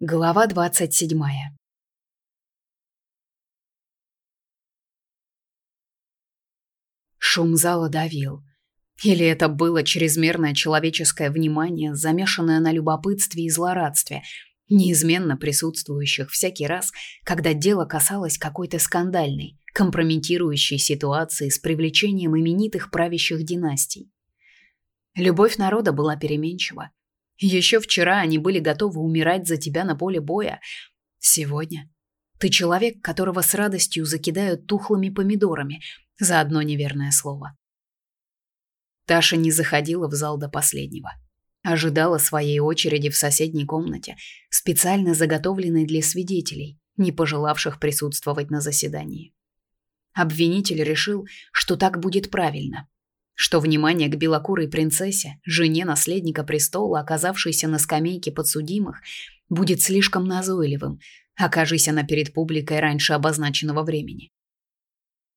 Глава двадцать седьмая. Шум зала давил. Или это было чрезмерное человеческое внимание, замешанное на любопытстве и злорадстве, неизменно присутствующих всякий раз, когда дело касалось какой-то скандальной, компрометирующей ситуации с привлечением именитых правящих династий. Любовь народа была переменчива. Еще вчера они были готовы умирать за тебя на поле боя. Сегодня ты человек, которого с радостью закидают тухлыми помидорами за одно неверное слово. Таша не заходила в зал до последнего. Ожидала своей очереди в соседней комнате, специально заготовленной для свидетелей, не пожелавших присутствовать на заседании. Обвинитель решил, что так будет правильно, что внимание к белокурой принцессе, жене наследника престола, оказавшейся на скамейке подсудимых, будет слишком назойливым, окажись она перед публикой раньше обозначенного времени.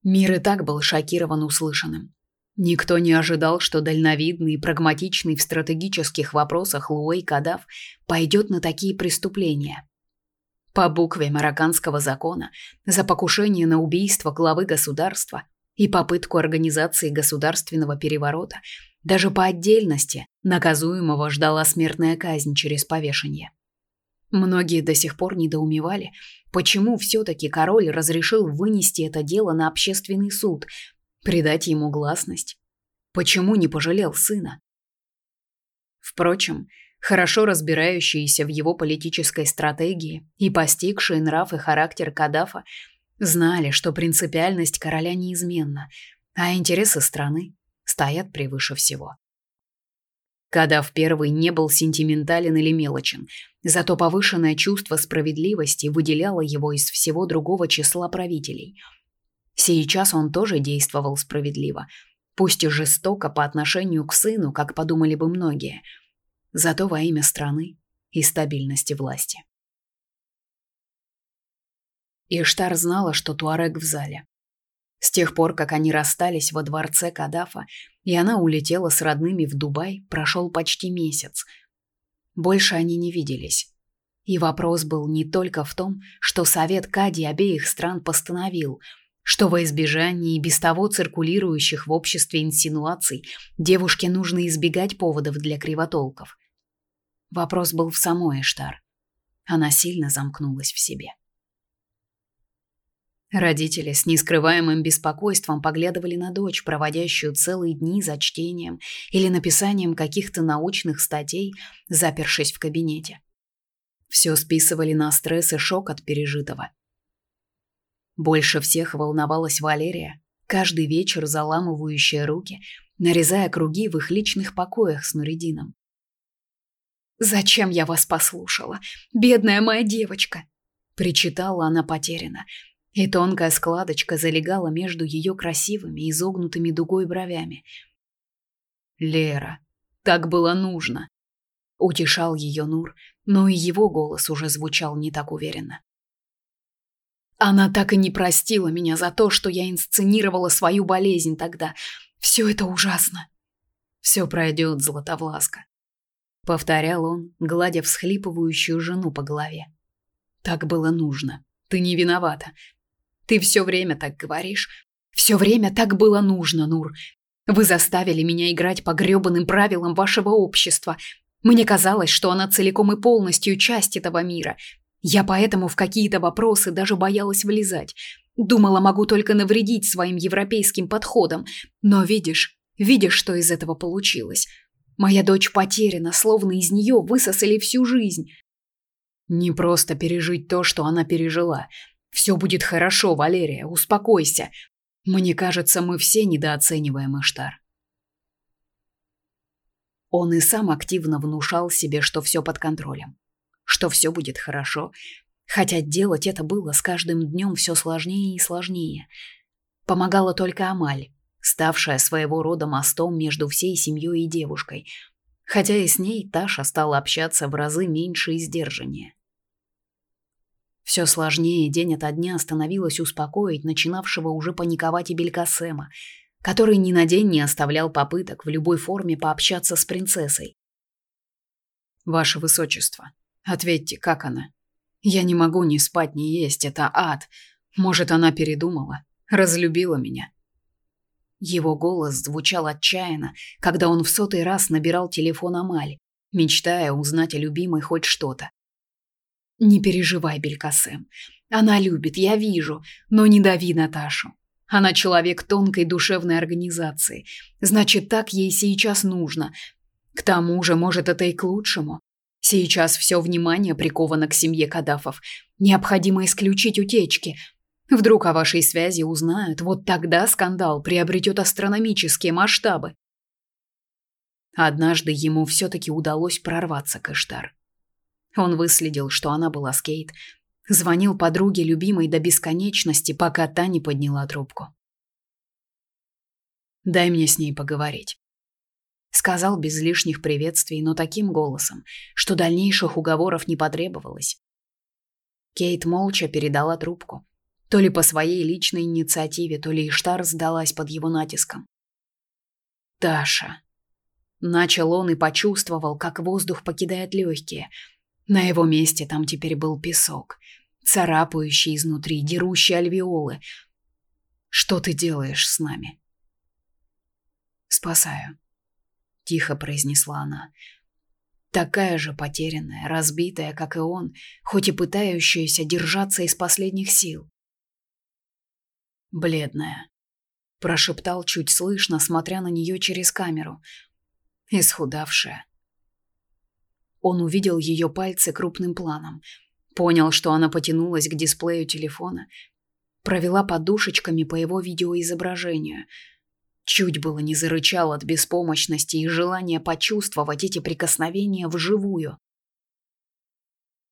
Мир и так был шокирован услышанным. Никто не ожидал, что дальновидный и прагматичный в стратегических вопросах Луэй Кадав пойдет на такие преступления. По букве марокканского закона за покушение на убийство главы государства и попытку организации государственного переворота, даже по отдельности наказуемого ждала смертная казнь через повешение. Многие до сих пор недоумевали, почему все-таки король разрешил вынести это дело на общественный суд, придать ему гласность. Почему не пожалел сына? Впрочем, хорошо разбирающиеся в его политической стратегии и постигшие нрав и характер Кадафа Знали, что принципиальность короля неизменна, а интересы страны стоят превыше всего. Кадав первый не был сентиментален или мелочен, зато повышенное чувство справедливости выделяло его из всего другого числа правителей. Сейчас он тоже действовал справедливо, пусть и жестоко по отношению к сыну, как подумали бы многие, зато во имя страны и стабильности власти. Иштар знала, что Туарек в зале. С тех пор, как они расстались во дворце Кадафа, и она улетела с родными в Дубай, прошел почти месяц. Больше они не виделись. И вопрос был не только в том, что совет Кади обеих стран постановил, что во избежание и без того циркулирующих в обществе инсинуаций девушке нужно избегать поводов для кривотолков. Вопрос был в самой Эштар. Она сильно замкнулась в себе. Родители с нескрываемым беспокойством поглядывали на дочь, проводящую целые дни за чтением или написанием каких-то научных статей, запершись в кабинете. Все списывали на стресс и шок от пережитого. Больше всех волновалась Валерия, каждый вечер заламывающая руки, нарезая круги в их личных покоях с Нуридином. «Зачем я вас послушала? Бедная моя девочка!» Причитала она потерянно, и тонкая складочка залегала между ее красивыми изогнутыми дугой бровями. «Лера, так было нужно!» Утешал ее Нур, но и его голос уже звучал не так уверенно. Она так и не простила меня за то, что я инсценировала свою болезнь тогда. Все это ужасно. Все пройдет, Златовласка. Повторял он, гладя всхлипывающую жену по голове. Так было нужно. Ты не виновата. Ты все время так говоришь. Все время так было нужно, Нур. Вы заставили меня играть по грёбаным правилам вашего общества. Мне казалось, что она целиком и полностью часть этого мира. Я поэтому в какие-то вопросы даже боялась влезать. Думала, могу только навредить своим европейским подходам. Но видишь, видишь, что из этого получилось. Моя дочь потеряна, словно из нее высосали всю жизнь. Не просто пережить то, что она пережила. Все будет хорошо, Валерия, успокойся. Мне кажется, мы все недооцениваем Иштар. Он и сам активно внушал себе, что все под контролем, что все будет хорошо, хотя делать это было с каждым днем все сложнее и сложнее. Помогала только Амаль, ставшая своего рода мостом между всей семьей и девушкой, хотя и с ней Таша стала общаться в разы меньше и сдержаннее. Все сложнее день ото дня становилось успокоить начинавшего уже паниковать и Белькасема, который ни на день не оставлял попыток в любой форме пообщаться с принцессой. «Ваше Высочество, Ответьте, как она? Я не могу ни спать, ни есть, это ад. Может, она передумала, разлюбила меня. Его голос звучал отчаянно, когда он в сотый раз набирал телефон Амаль, мечтая узнать о любимой хоть что-то. Не переживай, Белькасем. Она любит, я вижу, но не дави Наташу. Она человек тонкой душевной организации. Значит, так ей сейчас нужно. К тому же, может, это и к лучшему. Сейчас все внимание приковано к семье Кадафов. Необходимо исключить утечки. Вдруг о вашей связи узнают, вот тогда скандал приобретет астрономические масштабы. Однажды ему все-таки удалось прорваться к Эштар. Он выследил, что она была с Кейт, Звонил подруге любимой до бесконечности, пока та не подняла трубку. «Дай мне с ней поговорить», — сказал без лишних приветствий, но таким голосом, что дальнейших уговоров не потребовалось. Кейт молча передала трубку. То ли по своей личной инициативе, то ли Иштар сдалась под его натиском. «Таша», Начал он и почувствовал, как воздух покидает легкие. На его месте там теперь был песок царапающий изнутри, дерущий альвеолы. Что ты делаешь с нами? Спасаю, тихо произнесла она. Такая же потерянная, разбитая, как и он, хоть и пытающаяся держаться из последних сил. Бледная, прошептал чуть слышно, смотря на нее через камеру. Исхудавшая. Он увидел ее пальцы крупным планом, Понял, что она потянулась к дисплею телефона, провела подушечками по его видеоизображению. Чуть было не зарычал от беспомощности и желания почувствовать эти прикосновения вживую.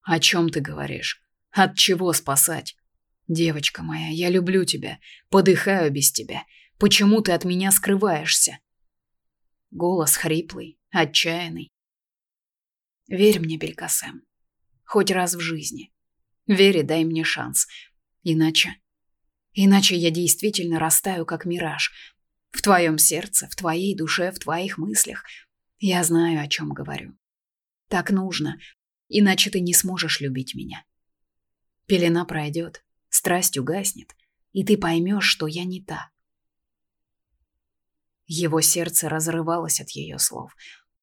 «О чем ты говоришь? От чего спасать? Девочка моя, я люблю тебя, подыхаю без тебя. Почему ты от меня скрываешься?» Голос хриплый, отчаянный. «Верь мне, Белькасем, хоть раз в жизни. Вере дай мне шанс. Иначе... Иначе я действительно растаю, как мираж. В твоем сердце, в твоей душе, в твоих мыслях. Я знаю, о чем говорю. Так нужно, иначе ты не сможешь любить меня. Пелена пройдет, страсть угаснет, и ты поймешь, что я не та. Его сердце разрывалось от ее слов,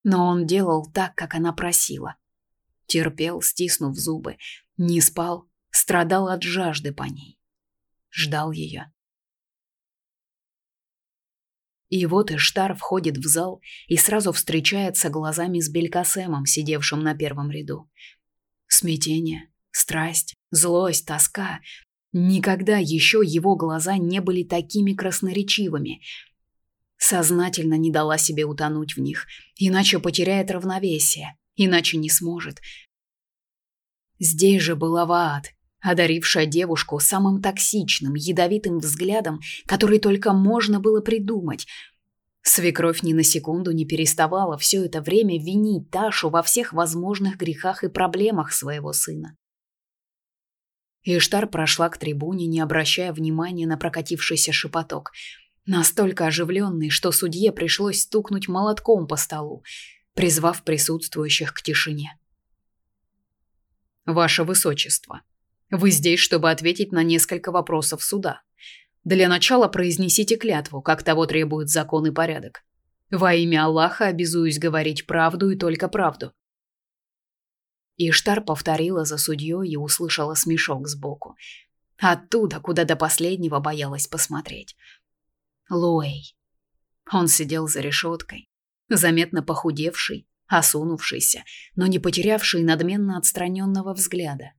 но он делал так, как она просила. Терпел, стиснув зубы. Не спал, страдал от жажды по ней. Ждал ее. И вот Иштар входит в зал и сразу встречается глазами с Белькасемом, сидевшим на первом ряду. Смятение, страсть, злость, тоска. Никогда еще его глаза не были такими красноречивыми. Сознательно не дала себе утонуть в них, иначе потеряет равновесие иначе не сможет. Здесь же была Ваат, одарившая девушку самым токсичным, ядовитым взглядом, который только можно было придумать. Свекровь ни на секунду не переставала все это время винить Ташу во всех возможных грехах и проблемах своего сына. Иштар прошла к трибуне, не обращая внимания на прокатившийся шепоток, настолько оживленный, что судье пришлось стукнуть молотком по столу – призвав присутствующих к тишине. Ваше высочество, вы здесь, чтобы ответить на несколько вопросов суда. Для начала произнесите клятву, как того требует закон и порядок. Во имя Аллаха обязуюсь говорить правду и только правду. Иштар повторила за судьей и услышала смешок сбоку. Оттуда, куда до последнего боялась посмотреть. Луэй. Он сидел за решеткой, заметно похудевший, осунувшийся, но не потерявший надменно отстраненного взгляда.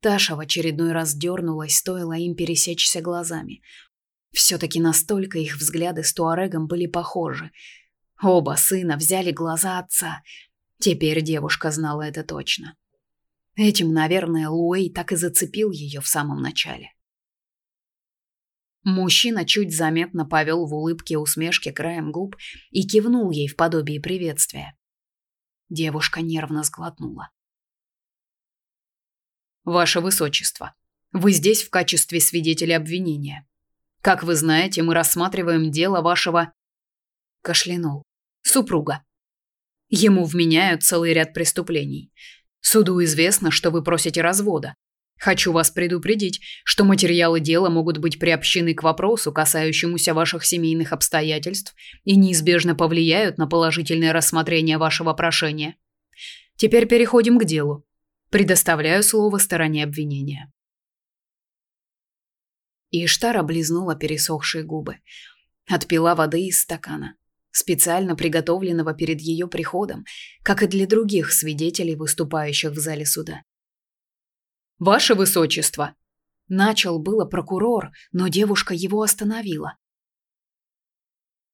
Таша в очередной раз дернулась, стоило им пересечься глазами. Все-таки настолько их взгляды с Туарегом были похожи. Оба сына взяли глаза отца. Теперь девушка знала это точно. Этим, наверное, Луэй так и зацепил ее в самом начале. Мужчина чуть заметно повел в улыбке усмешки краем губ и кивнул ей в подобии приветствия. Девушка нервно сглотнула. Ваше высочество, вы здесь в качестве свидетеля обвинения. Как вы знаете, мы рассматриваем дело вашего кашлянул супруга. Ему вменяют целый ряд преступлений. Суду известно, что вы просите развода. Хочу вас предупредить, что материалы дела могут быть приобщены к вопросу, касающемуся ваших семейных обстоятельств, и неизбежно повлияют на положительное рассмотрение вашего прошения. Теперь переходим к делу. Предоставляю слово стороне обвинения. Иштар облизнула пересохшие губы, отпила воды из стакана, специально приготовленного перед ее приходом, как и для других свидетелей, выступающих в зале суда. Ваше высочество, начал было прокурор, но девушка его остановила.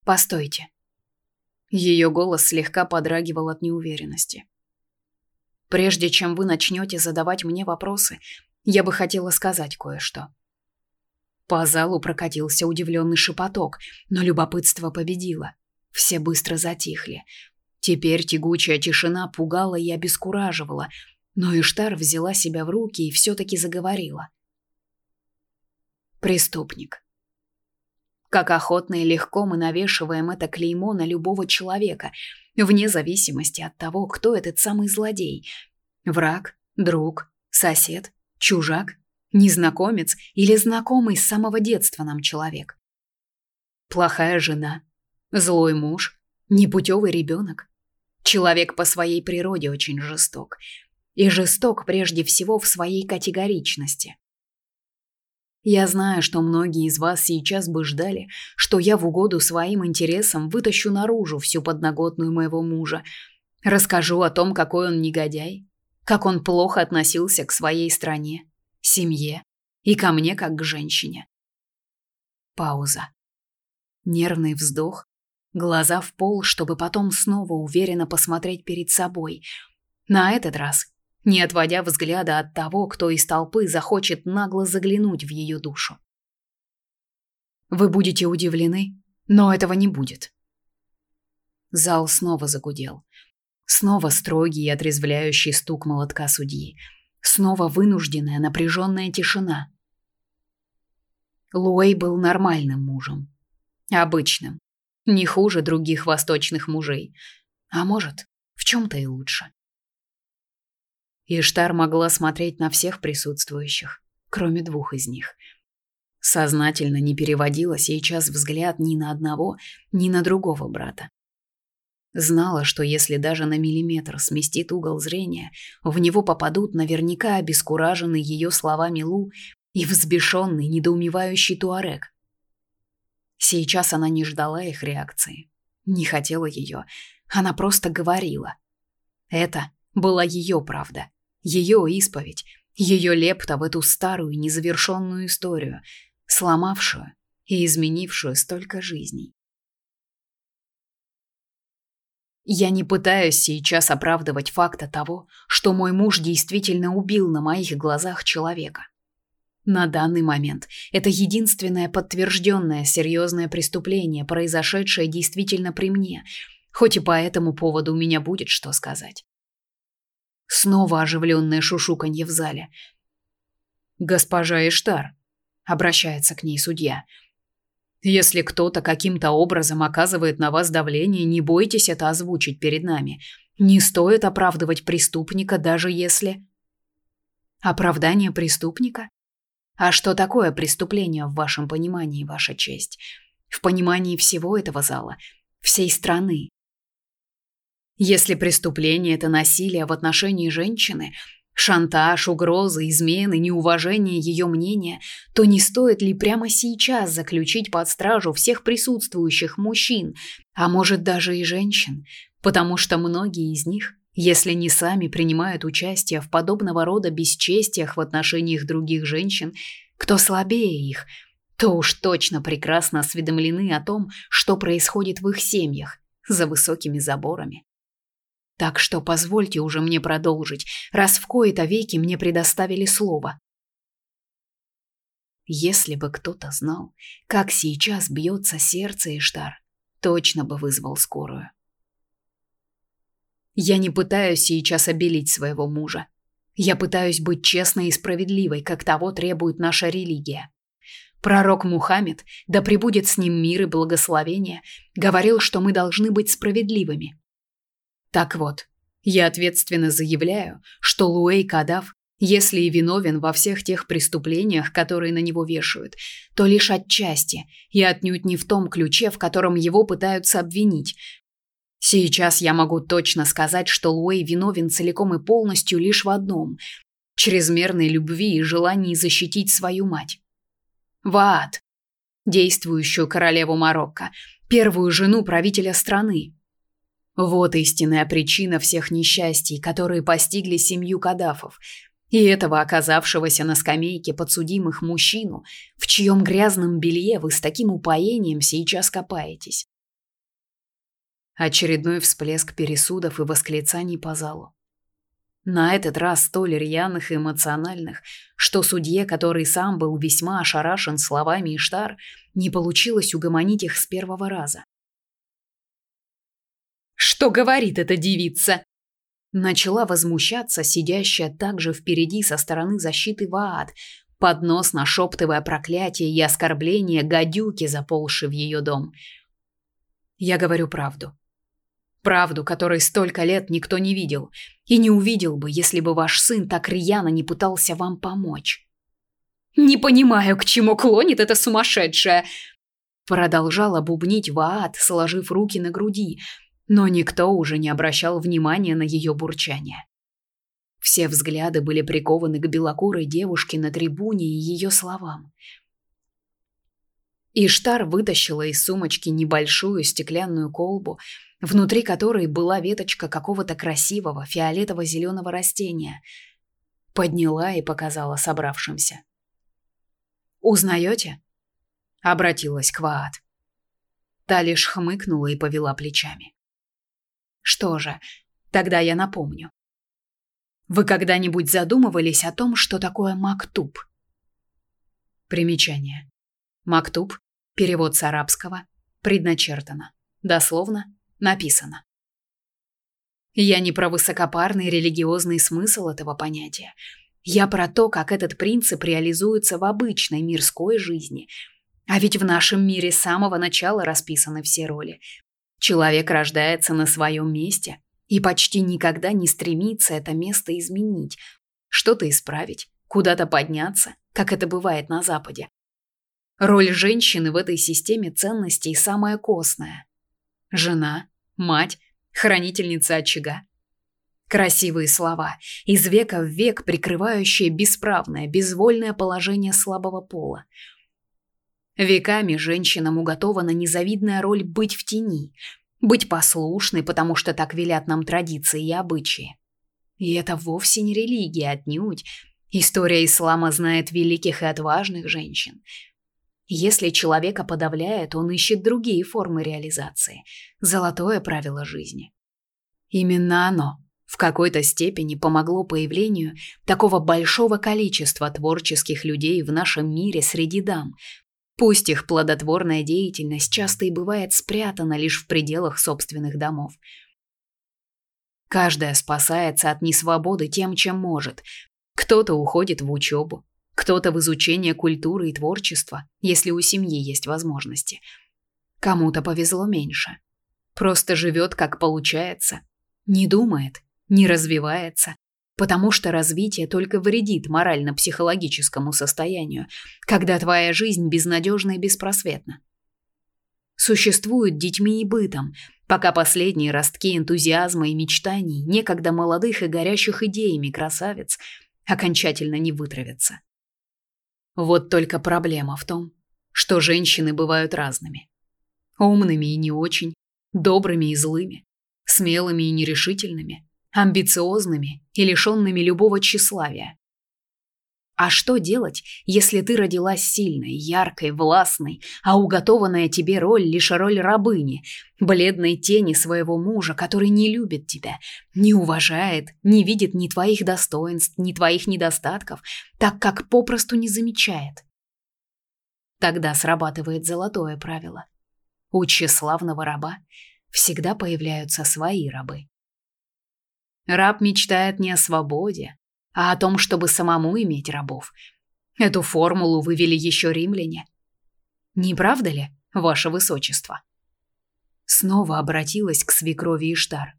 Постойте. Ее голос слегка подрагивал от неуверенности. Прежде чем вы начнете задавать мне вопросы, я бы хотела сказать кое-что. По залу прокатился удивленный шепоток, но любопытство победило. Все быстро затихли. Теперь тягучая тишина пугала и обескураживала, но Иштар взяла себя в руки и все-таки заговорила. Преступник. Как охотно и легко мы навешиваем это клеймо на любого человека, вне зависимости от того, кто этот самый злодей. Враг, друг, сосед, чужак, незнакомец или знакомый с самого детства нам человек. Плохая жена, злой муж, непутевый ребенок. Человек по своей природе очень жесток – и жесток прежде всего в своей категоричности. Я знаю, что многие из вас сейчас бы ждали, что я в угоду своим интересам вытащу наружу всю подноготную моего мужа, расскажу о том, какой он негодяй, как он плохо относился к своей стране, семье и ко мне как к женщине. Пауза. Нервный вздох, глаза в пол, чтобы потом снова уверенно посмотреть перед собой. На этот раз не отводя взгляда от того, кто из толпы захочет нагло заглянуть в ее душу. Вы будете удивлены, но этого не будет. Зал снова загудел. Снова строгий и отрезвляющий стук молотка судьи. Снова вынужденная напряженная тишина. Луэй был нормальным мужем. Обычным. Не хуже других восточных мужей. А может, в чем-то и лучше. Иштар могла смотреть на всех присутствующих, кроме двух из них. Сознательно не переводила сейчас взгляд ни на одного, ни на другого брата. Знала, что если даже на миллиметр сместит угол зрения, в него попадут наверняка обескураженный ее словами Лу и взбешенный, недоумевающий Туарек. Сейчас она не ждала их реакции, не хотела ее, она просто говорила. Это была ее правда, ее исповедь, ее лепта в эту старую незавершенную историю, сломавшую и изменившую столько жизней. Я не пытаюсь сейчас оправдывать факта того, что мой муж действительно убил на моих глазах человека. На данный момент это единственное подтвержденное серьезное преступление, произошедшее действительно при мне, хоть и по этому поводу у меня будет что сказать. Снова оживленное шушуканье в зале. «Госпожа Иштар», — обращается к ней судья, — «если кто-то каким-то образом оказывает на вас давление, не бойтесь это озвучить перед нами. Не стоит оправдывать преступника, даже если...» «Оправдание преступника? А что такое преступление в вашем понимании, ваша честь? В понимании всего этого зала, всей страны?» Если преступление – это насилие в отношении женщины, шантаж, угрозы, измены, неуважение ее мнения, то не стоит ли прямо сейчас заключить под стражу всех присутствующих мужчин, а может даже и женщин, потому что многие из них, если не сами принимают участие в подобного рода бесчестиях в отношениях других женщин, кто слабее их, то уж точно прекрасно осведомлены о том, что происходит в их семьях за высокими заборами. Так что позвольте уже мне продолжить, раз в кои-то веки мне предоставили слово. Если бы кто-то знал, как сейчас бьется сердце Иштар, точно бы вызвал скорую. Я не пытаюсь сейчас обелить своего мужа. Я пытаюсь быть честной и справедливой, как того требует наша религия. Пророк Мухаммед, да пребудет с ним мир и благословение, говорил, что мы должны быть справедливыми. Так вот, я ответственно заявляю, что Луэй Кадав, если и виновен во всех тех преступлениях, которые на него вешают, то лишь отчасти и отнюдь не в том ключе, в котором его пытаются обвинить. Сейчас я могу точно сказать, что Луэй виновен целиком и полностью лишь в одном – чрезмерной любви и желании защитить свою мать. Ваат, действующую королеву Марокко, первую жену правителя страны. Вот истинная причина всех несчастий, которые постигли семью Кадафов – и этого оказавшегося на скамейке подсудимых мужчину, в чьем грязном белье вы с таким упоением сейчас копаетесь. Очередной всплеск пересудов и восклицаний по залу. На этот раз столь рьяных и эмоциональных, что судье, который сам был весьма ошарашен словами Иштар, не получилось угомонить их с первого раза. «Что говорит эта девица?» Начала возмущаться сидящая также впереди со стороны защиты Ваад, под нос нашептывая проклятие и оскорбление гадюки, заползшей в ее дом. Я говорю правду. Правду, которой столько лет никто не видел. И не увидел бы, если бы ваш сын так рьяно не пытался вам помочь. «Не понимаю, к чему клонит эта сумасшедшая!» Продолжала бубнить Ваат, сложив руки на груди, но никто уже не обращал внимания на ее бурчание. Все взгляды были прикованы к белокурой девушке на трибуне и ее словам. Иштар вытащила из сумочки небольшую стеклянную колбу, внутри которой была веточка какого-то красивого фиолетово-зеленого растения. Подняла и показала собравшимся. «Узнаете?» — обратилась к Ваат. Та лишь хмыкнула и повела плечами. Что же, тогда я напомню. Вы когда-нибудь задумывались о том, что такое мактуб? Примечание. Мактуб перевод с арабского предначертано. Дословно написано. Я не про высокопарный религиозный смысл этого понятия. Я про то, как этот принцип реализуется в обычной мирской жизни. А ведь в нашем мире с самого начала расписаны все роли, Человек рождается на своем месте и почти никогда не стремится это место изменить, что-то исправить, куда-то подняться, как это бывает на Западе. Роль женщины в этой системе ценностей самая костная. Жена, мать, хранительница очага. Красивые слова, из века в век прикрывающие бесправное, безвольное положение слабого пола – Веками женщинам уготована незавидная роль быть в тени, быть послушной, потому что так велят нам традиции и обычаи. И это вовсе не религия, отнюдь. История ислама знает великих и отважных женщин. Если человека подавляет, он ищет другие формы реализации. Золотое правило жизни. Именно оно в какой-то степени помогло появлению такого большого количества творческих людей в нашем мире среди дам, Пусть их плодотворная деятельность часто и бывает спрятана лишь в пределах собственных домов. Каждая спасается от несвободы тем, чем может. Кто-то уходит в учебу, кто-то в изучение культуры и творчества, если у семьи есть возможности. Кому-то повезло меньше. Просто живет, как получается. Не думает, не развивается, потому что развитие только вредит морально-психологическому состоянию, когда твоя жизнь безнадежна и беспросветна. Существуют детьми и бытом, пока последние ростки энтузиазма и мечтаний, некогда молодых и горящих идеями красавиц, окончательно не вытравятся. Вот только проблема в том, что женщины бывают разными. Умными и не очень, добрыми и злыми, смелыми и нерешительными, амбициозными и лишенными любого тщеславия. А что делать, если ты родилась сильной, яркой, властной, а уготованная тебе роль лишь роль рабыни, бледной тени своего мужа, который не любит тебя, не уважает, не видит ни твоих достоинств, ни твоих недостатков, так как попросту не замечает? Тогда срабатывает золотое правило. У тщеславного раба всегда появляются свои рабы. Раб мечтает не о свободе, а о том, чтобы самому иметь рабов. Эту формулу вывели еще римляне. Не правда ли, ваше высочество? Снова обратилась к свекрови Иштар.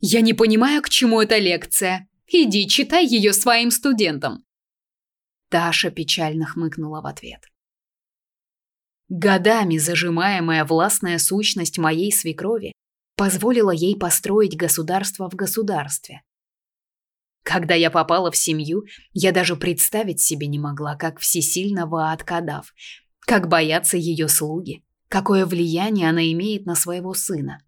Я не понимаю, к чему эта лекция. Иди, читай ее своим студентам. Таша печально хмыкнула в ответ. Годами зажимаемая властная сущность моей свекрови позволила ей построить государство в государстве. Когда я попала в семью, я даже представить себе не могла, как всесильна Ваат Кадав, как боятся ее слуги, какое влияние она имеет на своего сына.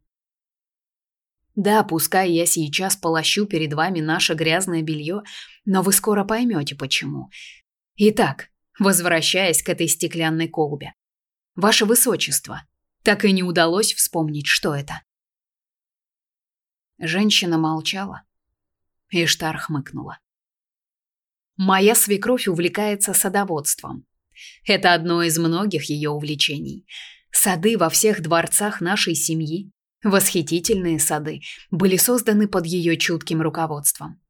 Да, пускай я сейчас полощу перед вами наше грязное белье, но вы скоро поймете почему. Итак, возвращаясь к этой стеклянной колбе. Ваше высочество, так и не удалось вспомнить, что это. Женщина молчала. Иштар хмыкнула. Моя свекровь увлекается садоводством. Это одно из многих ее увлечений. Сады во всех дворцах нашей семьи, восхитительные сады, были созданы под ее чутким руководством.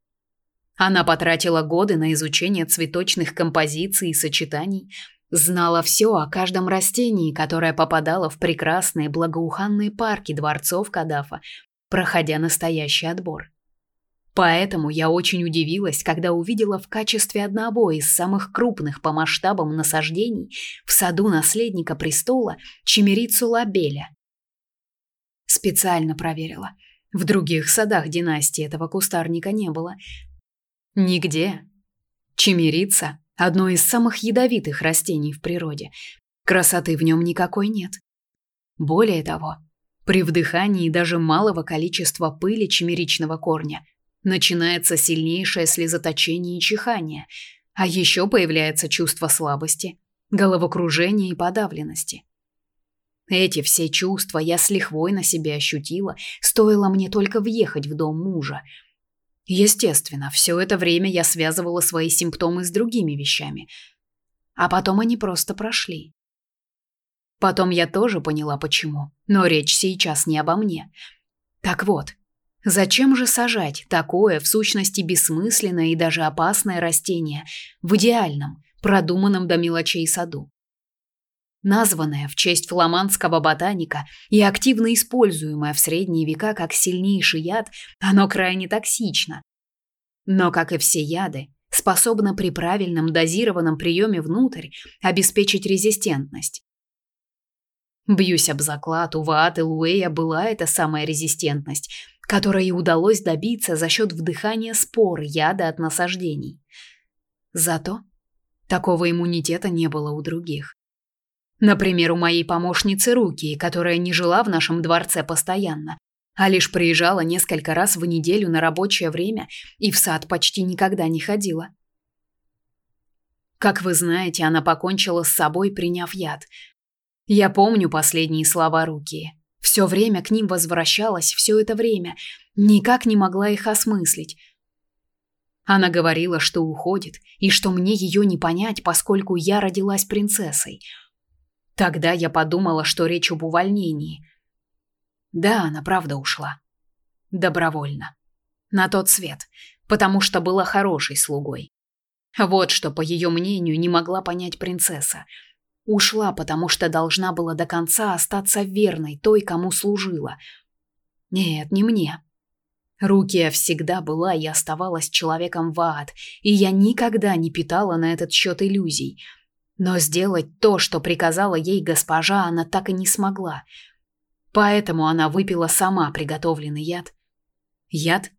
Она потратила годы на изучение цветочных композиций и сочетаний, знала все о каждом растении, которое попадало в прекрасные благоуханные парки дворцов Кадафа, проходя настоящий отбор. Поэтому я очень удивилась, когда увидела в качестве одного из самых крупных по масштабам насаждений в саду наследника престола чемерицу лабеля. Специально проверила. В других садах династии этого кустарника не было. Нигде. Чемерица – одно из самых ядовитых растений в природе. Красоты в нем никакой нет. Более того, при вдыхании даже малого количества пыли чемеричного корня начинается сильнейшее слезоточение и чихание, а еще появляется чувство слабости, головокружения и подавленности. Эти все чувства я с лихвой на себе ощутила, стоило мне только въехать в дом мужа. Естественно, все это время я связывала свои симптомы с другими вещами, а потом они просто прошли. Потом я тоже поняла почему, но речь сейчас не обо мне. Так вот, Зачем же сажать такое, в сущности, бессмысленное и даже опасное растение в идеальном, продуманном до мелочей саду? Названное в честь фламандского ботаника и активно используемое в средние века как сильнейший яд, оно крайне токсично. Но, как и все яды, способно при правильном дозированном приеме внутрь обеспечить резистентность. Бьюсь об заклад, у Вааты Луэя была эта самая резистентность, которой и удалось добиться за счет вдыхания спор яда от насаждений. Зато такого иммунитета не было у других. Например, у моей помощницы Руки, которая не жила в нашем дворце постоянно, а лишь приезжала несколько раз в неделю на рабочее время и в сад почти никогда не ходила. Как вы знаете, она покончила с собой, приняв яд. Я помню последние слова Руки. Все время к ним возвращалась, все это время. Никак не могла их осмыслить. Она говорила, что уходит, и что мне ее не понять, поскольку я родилась принцессой. Тогда я подумала, что речь об увольнении. Да, она правда ушла. Добровольно. На тот свет, потому что была хорошей слугой. Вот что, по ее мнению, не могла понять принцесса – Ушла, потому что должна была до конца остаться верной той, кому служила. Нет, не мне. Рукия всегда была и оставалась человеком в ад, и я никогда не питала на этот счет иллюзий. Но сделать то, что приказала ей госпожа, она так и не смогла. Поэтому она выпила сама приготовленный яд. Яд,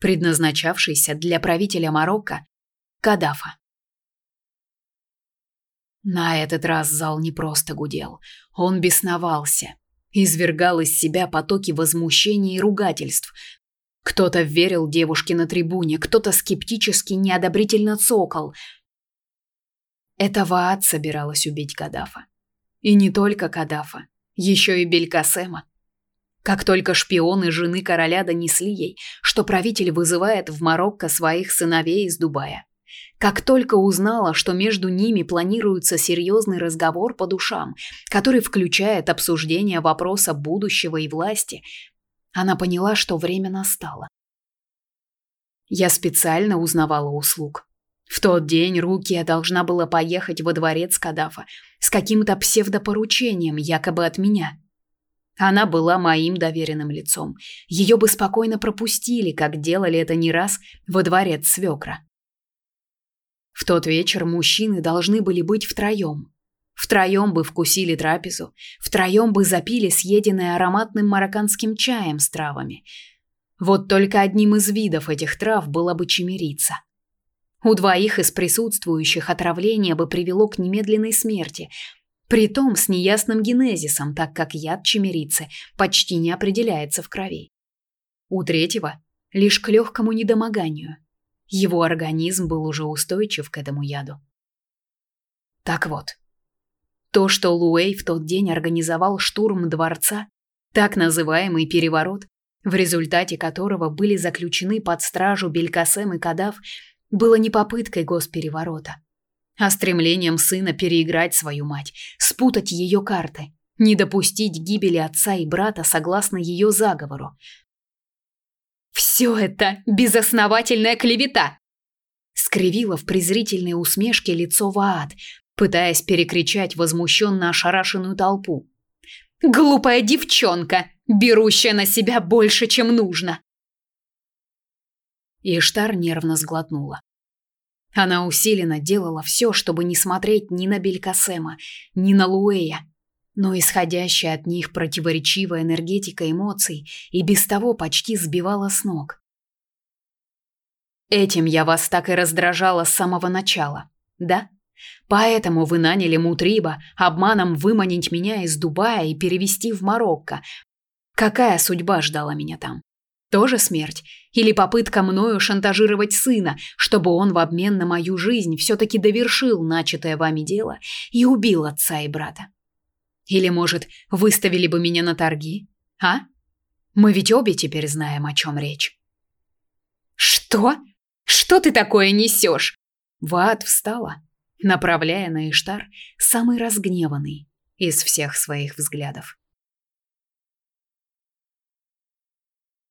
предназначавшийся для правителя Марокко, Кадафа. На этот раз зал не просто гудел, он бесновался, извергал из себя потоки возмущения и ругательств. Кто-то верил девушке на трибуне, кто-то скептически неодобрительно цокал. Это Ваат собиралась убить Кадафа. И не только Кадафа, еще и Белькасема. Как только шпионы жены короля донесли ей, что правитель вызывает в Марокко своих сыновей из Дубая, как только узнала, что между ними планируется серьезный разговор по душам, который включает обсуждение вопроса будущего и власти, она поняла, что время настало. Я специально узнавала услуг. В тот день Рукия должна была поехать во дворец Кадафа с каким-то псевдопоручением якобы от меня. Она была моим доверенным лицом. Ее бы спокойно пропустили, как делали это не раз во дворец свекра. В тот вечер мужчины должны были быть втроем. Втроем бы вкусили трапезу, втроем бы запили съеденное ароматным марокканским чаем с травами. Вот только одним из видов этих трав была бы чемерица. У двоих из присутствующих отравление бы привело к немедленной смерти, притом с неясным генезисом, так как яд чемерицы почти не определяется в крови. У третьего лишь к легкому недомоганию. Его организм был уже устойчив к этому яду. Так вот, то, что Луэй в тот день организовал штурм дворца, так называемый переворот, в результате которого были заключены под стражу Белькасем и Кадав, было не попыткой госпереворота, а стремлением сына переиграть свою мать, спутать ее карты, не допустить гибели отца и брата согласно ее заговору. «Все это безосновательная клевета!» скривила в презрительной усмешке лицо Ваат, пытаясь перекричать возмущенно ошарашенную толпу. «Глупая девчонка, берущая на себя больше, чем нужно!» Иштар нервно сглотнула. Она усиленно делала все, чтобы не смотреть ни на Белькасема, ни на Луэя, но исходящая от них противоречивая энергетика эмоций и без того почти сбивала с ног. Этим я вас так и раздражала с самого начала, да? Поэтому вы наняли Мутриба обманом выманить меня из Дубая и перевести в Марокко. Какая судьба ждала меня там? Тоже смерть? Или попытка мною шантажировать сына, чтобы он в обмен на мою жизнь все-таки довершил начатое вами дело и убил отца и брата? Или, может, выставили бы меня на торги? А? Мы ведь обе теперь знаем, о чем речь. Что? Что ты такое несешь? Ваат встала, направляя на Иштар самый разгневанный из всех своих взглядов.